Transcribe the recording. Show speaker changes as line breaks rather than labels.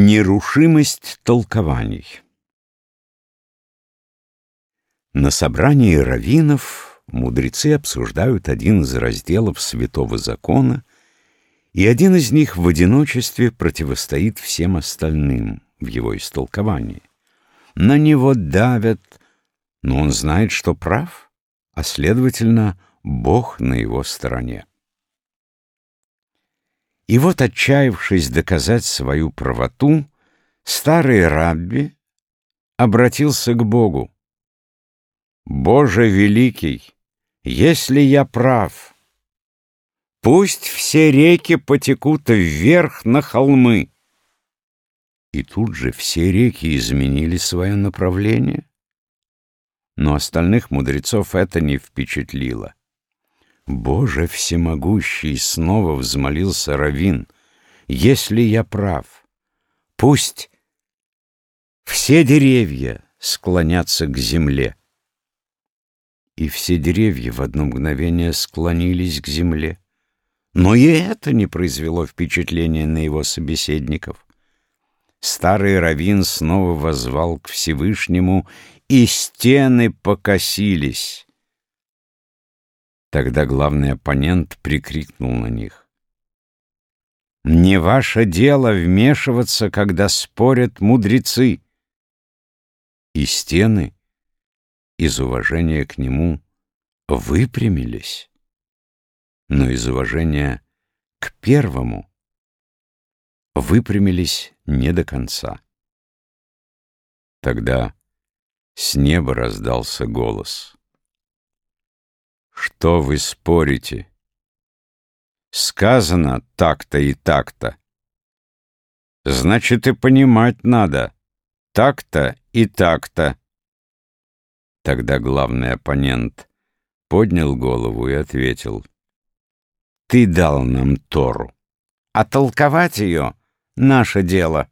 Нерушимость толкований На собрании раввинов мудрецы обсуждают один из разделов святого закона, и один из них в одиночестве противостоит всем остальным в его истолковании. На него давят, но он знает, что прав, а, следовательно, Бог на его стороне. И вот, отчаявшись доказать свою правоту, старый рабби обратился к Богу. «Боже великий, если я прав, пусть все реки потекут вверх на холмы». И тут же все реки изменили свое направление. Но остальных мудрецов это не впечатлило. «Боже всемогущий!» — снова взмолился Равин. «Если я прав, пусть все деревья склонятся к земле». И все деревья в одно мгновение склонились к земле. Но и это не произвело впечатления на его собеседников. Старый Равин снова возвал к Всевышнему, и стены покосились. Тогда главный оппонент прикрикнул на них. «Не ваше дело вмешиваться, когда спорят мудрецы!» И стены, из уважения к нему, выпрямились, но из уважения к первому выпрямились не до конца. Тогда с неба раздался голос — что вы спорите? Сказано так-то и так-то. Значит, и понимать надо. Так-то и так-то. Тогда главный оппонент поднял голову и ответил. Ты дал нам Тору, а толковать ее — наше дело.